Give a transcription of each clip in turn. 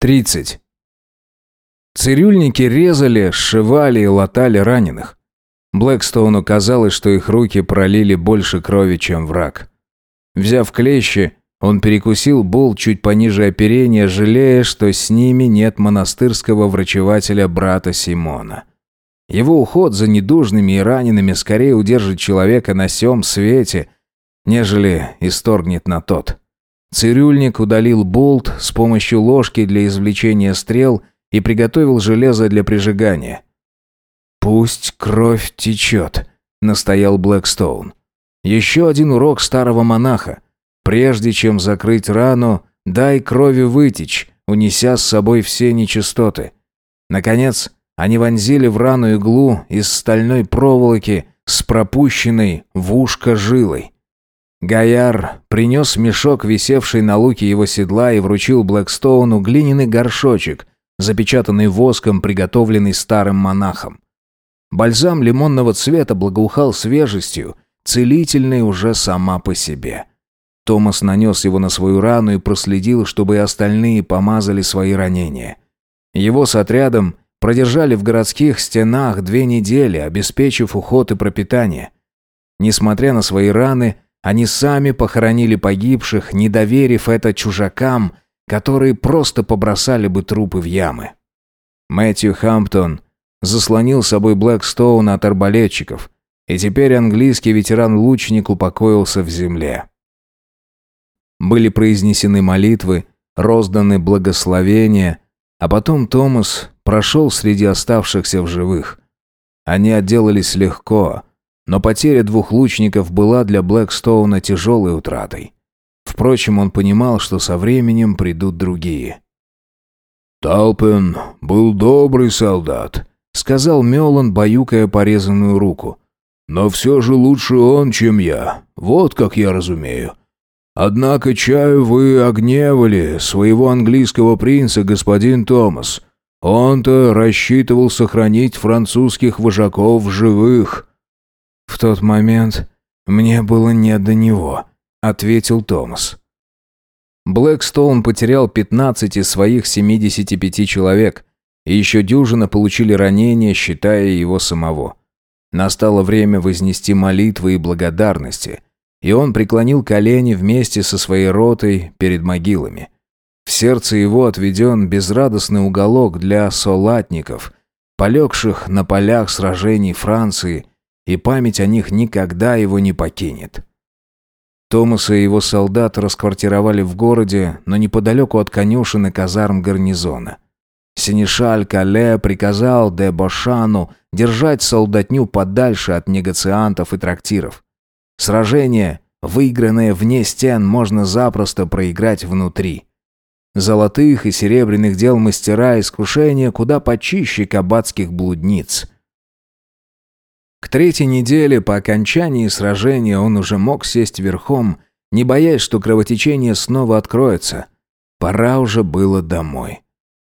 30. Цирюльники резали, сшивали и латали раненых. Блэкстоуну казалось, что их руки пролили больше крови, чем враг. Взяв клещи, он перекусил бол чуть пониже оперения, жалея, что с ними нет монастырского врачевателя брата Симона. Его уход за недужными и ранеными скорее удержит человека на сём свете, нежели исторгнет на тот. Цирюльник удалил болт с помощью ложки для извлечения стрел и приготовил железо для прижигания. «Пусть кровь течет», — настоял Блэкстоун. «Еще один урок старого монаха. Прежде чем закрыть рану, дай крови вытечь, унеся с собой все нечистоты». Наконец, они вонзили в рану иглу из стальной проволоки с пропущенной в ушко жилой. Гаяр принес мешок, висевший на луке его седла, и вручил Блэкстоуну глиняный горшочек, запечатанный воском, приготовленный старым монахом. Бальзам лимонного цвета благоухал свежестью, целительной уже сама по себе. Томас нанес его на свою рану и проследил, чтобы и остальные помазали свои ранения. Его с отрядом продержали в городских стенах две недели, обеспечив уход и пропитание. Несмотря на свои раны, они сами похоронили погибших, не доверив это чужакам, которые просто побросали бы трупы в ямы. Мэтью Хамптон заслонил собой Блэкстоуна от арбалетчиков, и теперь английский ветеран-лучник упокоился в земле. Были произнесены молитвы, розданы благословения, а потом Томас прошел среди оставшихся в живых. Они отделались легко, но потеря двух лучников была для Блэкстоуна тяжелой утратой. Впрочем, он понимал, что со временем придут другие. «Талпен был добрый солдат», — сказал Мелан, баюкая порезанную руку. «Но все же лучше он, чем я. Вот как я разумею. Однако, чаю вы огневали своего английского принца, господин Томас. Он-то рассчитывал сохранить французских вожаков живых». «В тот момент мне было не до него», — ответил Томас. Блэкстоун потерял 15 из своих 75 человек, и еще дюжина получили ранения, считая его самого. Настало время вознести молитвы и благодарности, и он преклонил колени вместе со своей ротой перед могилами. В сердце его отведен безрадостный уголок для солатников, полегших на полях сражений Франции – и память о них никогда его не покинет. Томаса и его солдат расквартировали в городе, но неподалеку от конюшен и казарм гарнизона. Синишаль Кале приказал де Бошану держать солдатню подальше от негациантов и трактиров. Сражение, выигранное вне стен, можно запросто проиграть внутри. Золотых и серебряных дел мастера искушения куда почище кабацких блудниц – к третьей неделе по окончании сражения он уже мог сесть верхом, не боясь, что кровотечение снова откроется. Пора уже было домой.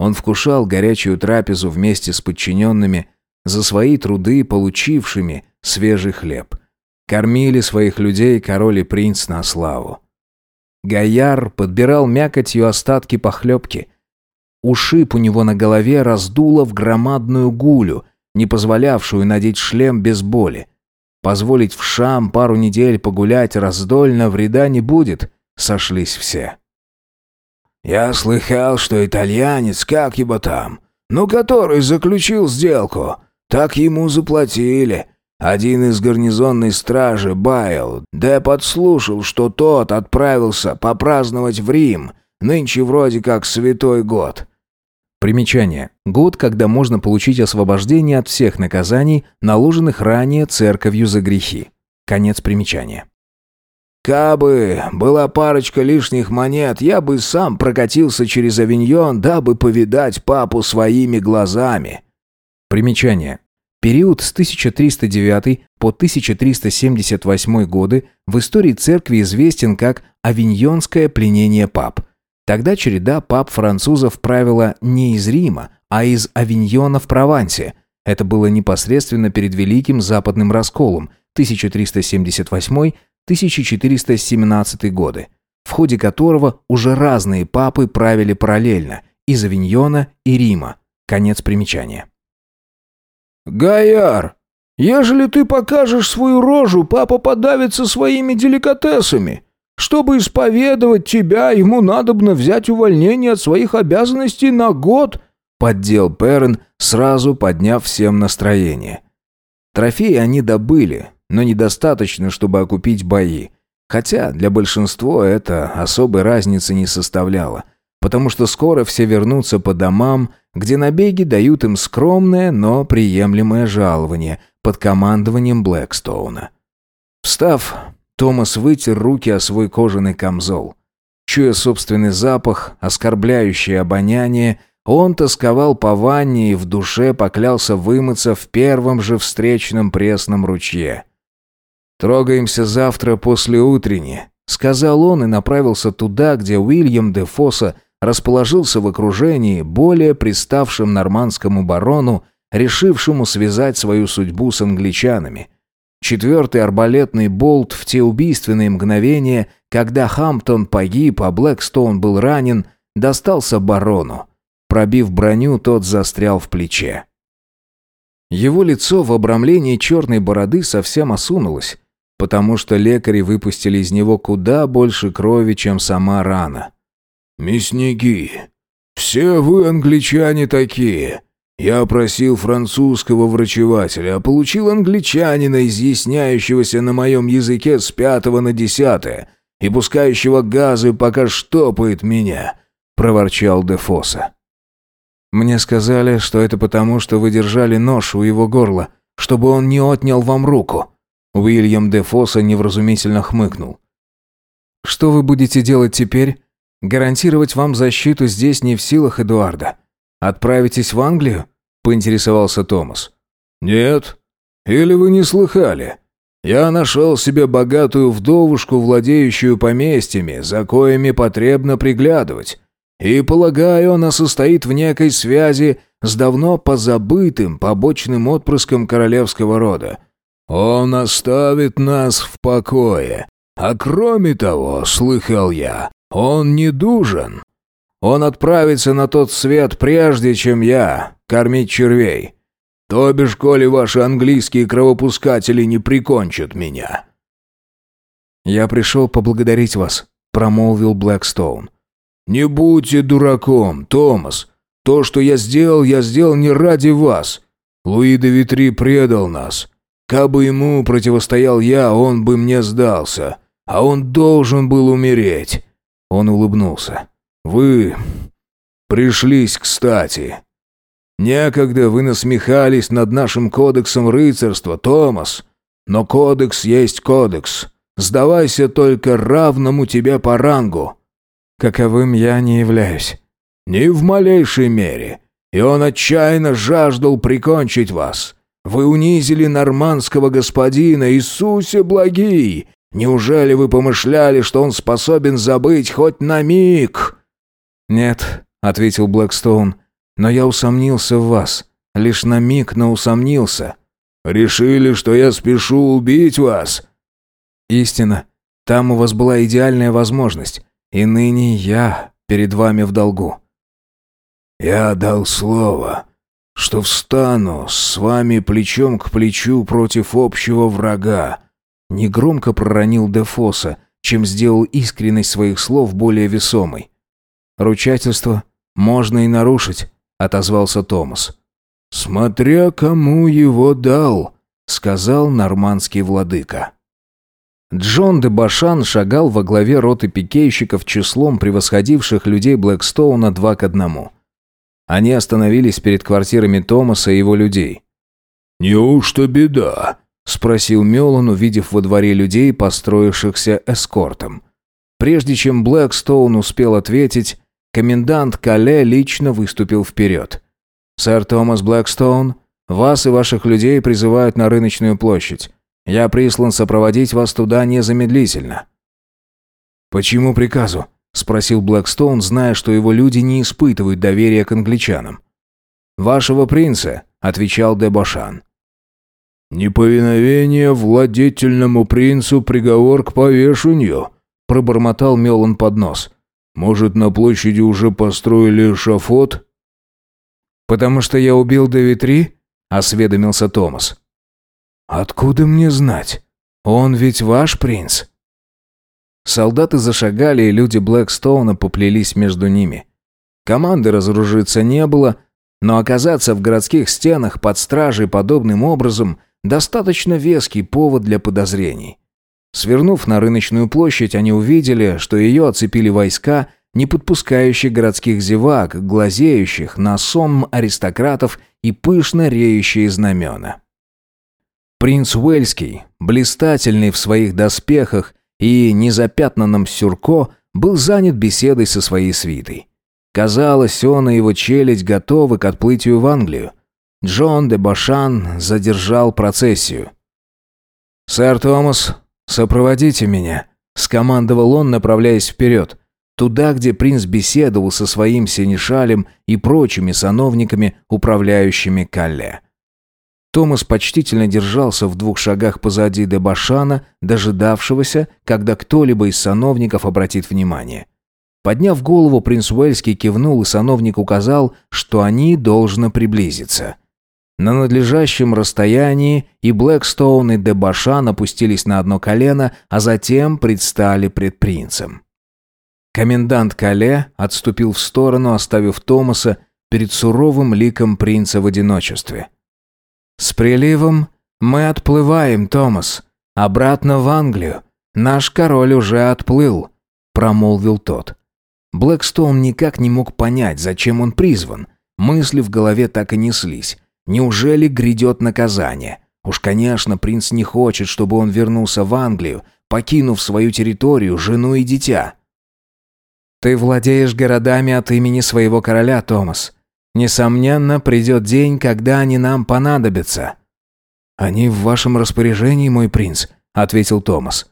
Он вкушал горячую трапезу вместе с подчиненными, за свои труды получившими свежий хлеб. Кормили своих людей король и принц на славу. Гаяр подбирал мякотью остатки похлебки. Ушиб у него на голове раздуло в громадную гулю – не позволявшую надеть шлем без боли. Позволить в Шам пару недель погулять раздольно вреда не будет, сошлись все. «Я слыхал, что итальянец, как его там, ну, который заключил сделку, так ему заплатили. Один из гарнизонной стражи, Байл, да подслушал, что тот отправился попраздновать в Рим, нынче вроде как святой год. Примечание. Год, когда можно получить освобождение от всех наказаний, наложенных ранее церковью за грехи. Конец примечания. «Кабы была парочка лишних монет, я бы сам прокатился через Авиньон, дабы повидать папу своими глазами». Примечание. Период с 1309 по 1378 годы в истории церкви известен как Авиньонское пленение пап – Тогда череда пап-французов правила не из Рима, а из Авиньона в Провансе. Это было непосредственно перед Великим Западным расколом 1378-1417 годы, в ходе которого уже разные папы правили параллельно, из Авиньона и Рима. Конец примечания. «Гаяр, ежели ты покажешь свою рожу, папа подавится своими деликатесами. Чтобы исповедовать тебя, ему надобно взять увольнение от своих обязанностей на год», поддел Перн, сразу подняв всем настроение. Трофеи они добыли, но недостаточно, чтобы окупить бои. Хотя для большинства это особой разницы не составляло, потому что скоро все вернутся по домам, где набеги дают им скромное, но приемлемое жалование под командованием Блэкстоуна. Встав, Томас вытер руки о свой кожаный камзол. Чуя собственный запах, оскорбляющее обоняние, он тосковал по ванне и в душе поклялся вымыться в первом же встречном пресном ручье. «Трогаемся завтра после утренни», — сказал он и направился туда, где Уильям де Фосса расположился в окружении, более приставшим нормандскому барону, решившему связать свою судьбу с англичанами. Четвертый арбалетный болт в те убийственные мгновения, когда Хамптон погиб, а Блэкстоун был ранен, достался барону. Пробив броню, тот застрял в плече. Его лицо в обрамлении черной бороды совсем осунулось, потому что лекари выпустили из него куда больше крови, чем сама рана. «Мясники, все вы, англичане, такие. Я просил французского врачевателя, а получил англичанина, изъясняющегося на моем языке с пятого на десятое и пускающего газы, пока штопает меня», — проворчал Дефоса. «Мне сказали, что это потому, что вы держали нож у его горла, чтобы он не отнял вам руку». Уильям де Фосса невразумительно хмыкнул. «Что вы будете делать теперь? Гарантировать вам защиту здесь не в силах Эдуарда. Отправитесь в Англию?» – поинтересовался Томас. «Нет. Или вы не слыхали? Я нашел себе богатую вдовушку, владеющую поместьями, за коими потребно приглядывать. И, полагаю, она состоит в некой связи с давно позабытым побочным отпрыском королевского рода. Он оставит нас в покое. А кроме того, слыхал я, он не дужен. Он отправится на тот свет прежде, чем я, кормить червей. То бишь, коли ваши английские кровопускатели не прикончат меня». «Я пришел поблагодарить вас», — промолвил Блэкстоун. «Не будьте дураком, Томас. То, что я сделал, я сделал не ради вас. Луи де Витри предал нас. Кабы ему противостоял я, он бы мне сдался. А он должен был умереть. Он улыбнулся. «Вы пришлись кстати. Некогда вы насмехались над нашим кодексом рыцарства, Томас. Но кодекс есть кодекс. Сдавайся только равному тебе по рангу». «Каковым я не являюсь». «Ни в малейшей мере. И он отчаянно жаждал прикончить вас. Вы унизили нормандского господина, Иисусе благий, Неужели вы помышляли, что он способен забыть хоть на миг?» «Нет», — ответил Блэкстоун, — «но я усомнился в вас. Лишь на миг, но усомнился». «Решили, что я спешу убить вас?» «Истина. Там у вас была идеальная возможность, и ныне я перед вами в долгу». «Я дал слово, что встану с вами плечом к плечу против общего врага», Негромко проронил Дефоса, чем сделал искренность своих слов более весомой. «Ручательство можно и нарушить», — отозвался Томас. «Смотря кому его дал», — сказал нормандский владыка. Джон де Башан шагал во главе роты пикейщиков числом превосходивших людей Блэкстоуна два к одному. Они остановились перед квартирами Томаса и его людей. «Неужто беда?» спросил Мелан, увидев во дворе людей, построившихся эскортом. Прежде чем Блэкстоун успел ответить, комендант Кале лично выступил вперед. «Сэр Томас Блэкстоун, вас и ваших людей призывают на рыночную площадь. Я прислан сопроводить вас туда незамедлительно». «Почему приказу?» – спросил Блэкстоун, зная, что его люди не испытывают доверия к англичанам. «Вашего принца», – отвечал Дебошан. «Неповиновение владетельному принцу приговор к повешению», — пробормотал Мелан под нос. Может, на площади уже построили шафот?» «Потому что я убил Девитри?» — осведомился Томас. «Откуда мне знать? Он ведь ваш принц?» Солдаты зашагали, и люди Блэкстоуна поплелись между ними. Команды разоружиться не было, но оказаться в городских стенах под стражей подобным образом – достаточно веский повод для подозрений. Свернув на рыночную площадь, они увидели, что ее оцепили войска, не подпускающие городских зевак, глазеющих на сон аристократов и пышно реющие знамена. Принц Уэльский, блистательный в своих доспехах и незапятнанном сюрко, был занят беседой со своей свитой. Казалось, он и его челядь готовы к отплытию в Англию. Джон де Башан задержал процессию. «Сэр Томас, сопроводите меня», — скомандовал он, направляясь вперед, туда, где принц беседовал со своим синешалем и прочими сановниками, управляющими Калле. Томас почтительно держался в двух шагах позади де Башана, дожидавшегося, когда кто-либо из сановников обратит внимание. Подняв голову, принц Уэльский кивнул, и сановник указал, что они должны приблизиться. На надлежащем расстоянии и Блэкстоун и Дебашан опустились на одно колено, а затем предстали пред принцем. Комендант Кале отступил в сторону, оставив Томаса перед суровым ликом принца в одиночестве. «С приливом мы отплываем, Томас, обратно в Англию. Наш король уже отплыл», — промолвил тот. Блэкстоун никак не мог понять, зачем он призван. Мысли в голове так и неслись. Неужели грядет наказание? Уж, конечно, принц не хочет, чтобы он вернулся в Англию, покинув свою территорию, жену и дитя. Ты владеешь городами от имени своего короля, Томас. Несомненно, придет день, когда они нам понадобятся. Они в вашем распоряжении, мой принц, ответил Томас.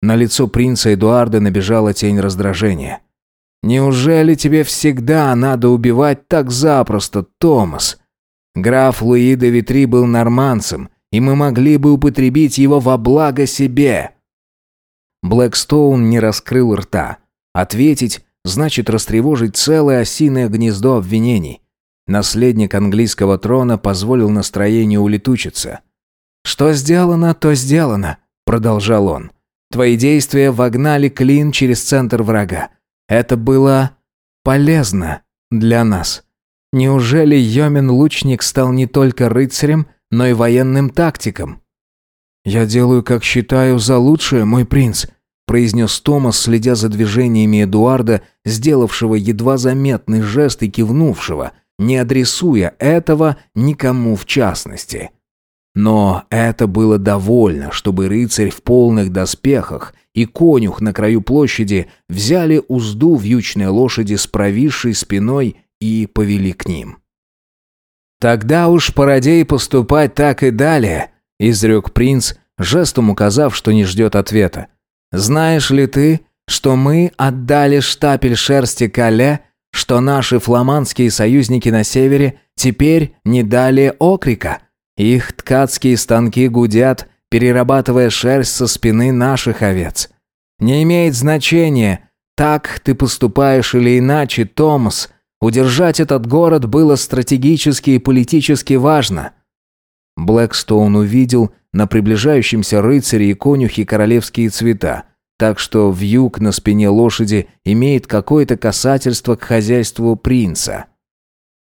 На лицо принца Эдуарда набежала тень раздражения. Неужели тебе всегда надо убивать так запросто, Томас? Граф Луи де Витри был норманцем, и мы могли бы употребить его во благо себе». Блэкстоун не раскрыл рта. Ответить значит растревожить целое осиное гнездо обвинений. Наследник английского трона позволил настроению улетучиться. «Что сделано, то сделано», — продолжал он. «Твои действия вогнали клин через центр врага. Это было полезно для нас». Неужели Йомин-лучник стал не только рыцарем, но и военным тактиком? «Я делаю, как считаю, за лучшее, мой принц», произнес Томас, следя за движениями Эдуарда, сделавшего едва заметный жест и кивнувшего, не адресуя этого никому в частности. Но это было довольно, чтобы рыцарь в полных доспехах и конюх на краю площади взяли узду вьючной лошади с провисшей спиной и повели к ним. «Тогда уж породей поступать так и далее», — изрек принц, жестом указав, что не ждет ответа. «Знаешь ли ты, что мы отдали штапель шерсти Кале, что наши фламандские союзники на севере теперь не дали окрика? Их ткацкие станки гудят, перерабатывая шерсть со спины наших овец. Не имеет значения, так ты поступаешь или иначе, Томас, Удержать этот город было стратегически и политически важно. Блэкстоун увидел на приближающемся рыцаре и конюхе королевские цвета, так что вьюг на спине лошади имеет какое-то касательство к хозяйству принца.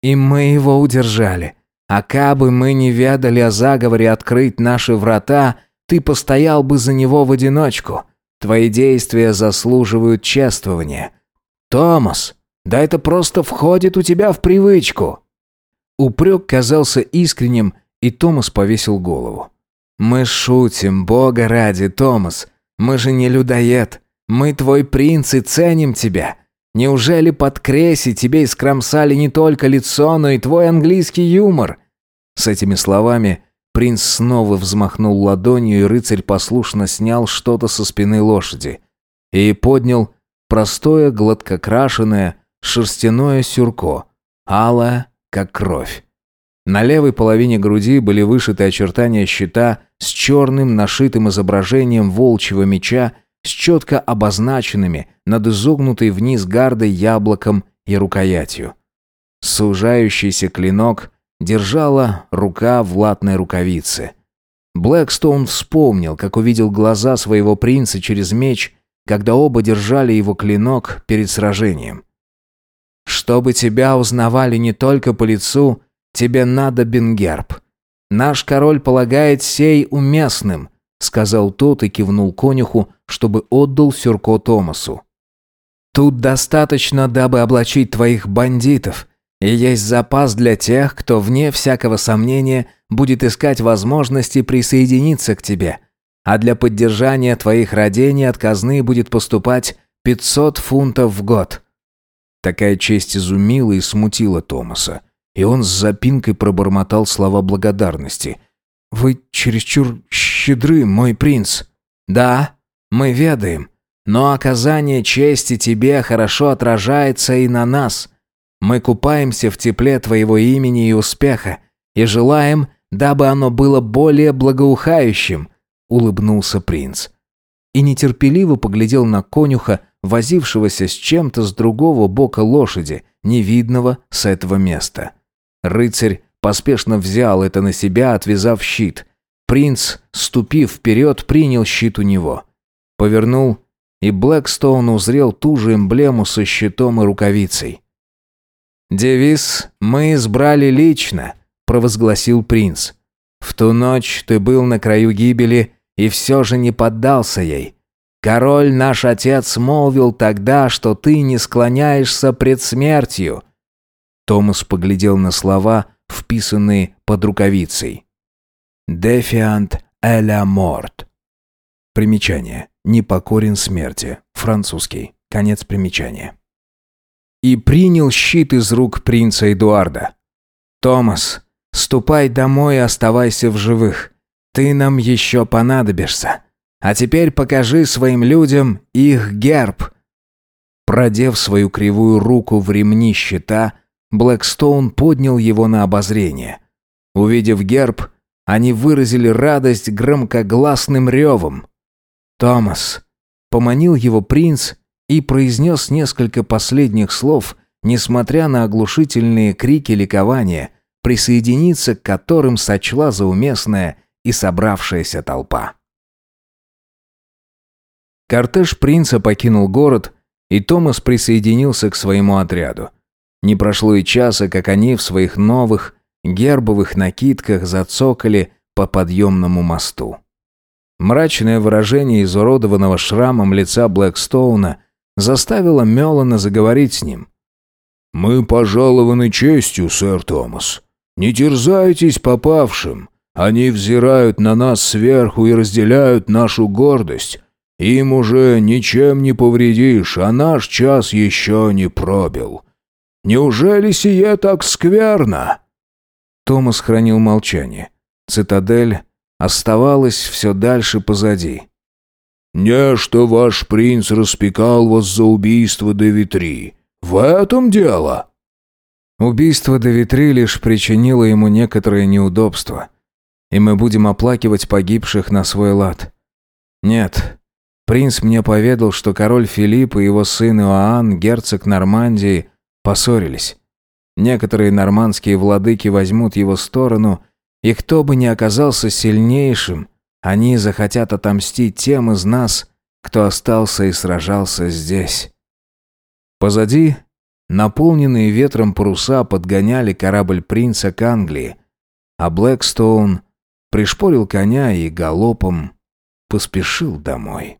И мы его удержали. А кабы мы не ведали о заговоре открыть наши врата, ты постоял бы за него в одиночку. Твои действия заслуживают чествования. Томас, да это просто входит у тебя в привычку». Упрек казался искренним, и Томас повесил голову. «Мы шутим, бога ради, Томас. Мы же не людоед. Мы твой принц и ценим тебя. Неужели под Креси тебе искромсали не только лицо, но и твой английский юмор?» С этими словами принц снова взмахнул ладонью, и рыцарь послушно снял что-то со спины лошади и поднял простое, гладкокрашенное, шерстяное сюрко, алое, как кровь. На левой половине груди были вышиты очертания щита с черным нашитым изображением волчьего меча с четко обозначенными над изогнутой вниз гардой яблоком и рукоятью. Сужающийся клинок держала рука в латной рукавице. Блэкстоун вспомнил, как увидел глаза своего принца через меч, когда оба держали его клинок перед сражением. «Чтобы тебя узнавали не только по лицу, тебе надо Бенгерб. Наш король полагает сей уместным», сказал тот и кивнул конюху, чтобы отдал сюрко Томасу. «Тут достаточно, дабы облачить твоих бандитов, и есть запас для тех, кто, вне всякого сомнения, будет искать возможности присоединиться к тебе, а для поддержания твоих родений от казны будет поступать 500 фунтов в год». Такая честь изумила и смутила Томаса, и он с запинкой пробормотал слова благодарности. «Вы чересчур щедры, мой принц». «Да, мы ведаем, но оказание чести тебе хорошо отражается и на нас. Мы купаемся в тепле твоего имени и успеха, и желаем, дабы оно было более благоухающим», — улыбнулся принц. И нетерпеливо поглядел на конюха, возившегося с чем-то с другого бока лошади, невидного с этого места. Рыцарь поспешно взял это на себя, отвязав щит. Принц, ступив вперед, принял щит у него. Повернул, и Блэкстоун узрел ту же эмблему со щитом и рукавицей. «Девиз мы избрали лично», — провозгласил принц. «В ту ночь ты был на краю гибели и все же не поддался ей. Король наш отец молвил тогда, что ты не склоняешься пред смертью». Томас поглядел на слова, вписанные под рукавицей. «Дефиант эля морт». Примечание. «Непокорен смерти». Французский. Конец примечания и принял щит из рук принца Эдуарда. «Томас, ступай домой и оставайся в живых. Ты нам еще понадобишься. А теперь покажи своим людям их герб». Продев свою кривую руку в ремни щита, Блэкстоун поднял его на обозрение. Увидев герб, они выразили радость громкогласным ревом. «Томас», — поманил его принц и произнес несколько последних слов, несмотря на оглушительные крики ликования, присоединиться к которым сочла за уместное и собравшаяся толпа. Кортеж принца покинул город, и Томас присоединился к своему отряду. Не прошло и часа, как они в своих новых гербовых накидках зацокали по подъемному мосту. Мрачное выражение изуродованного шрамом лица Блэкстоуна заставила Мелана заговорить с ним. «Мы пожалованы честью, сэр Томас. Не терзайтесь попавшим. Они взирают на нас сверху и разделяют нашу гордость. Им уже ничем не повредишь, а наш час еще не пробил. Неужели сие так скверно?» Томас хранил молчание. Цитадель оставалась все дальше позади. «Не, что ваш принц распекал вас за убийство Девитри. В этом дело?» Убийство Девитри лишь причинило ему некоторые неудобства, и мы будем оплакивать погибших на свой лад. Нет, принц мне поведал, что король Филипп и его сын Иоанн, герцог Нормандии, поссорились. Некоторые нормандские владыки возьмут его сторону, и кто бы ни оказался сильнейшим – они захотят отомстить тем из нас, кто остался и сражался здесь. Позади наполненные ветром паруса подгоняли корабль принца к Англии, а Блэкстоун пришпорил коня и галопом поспешил домой.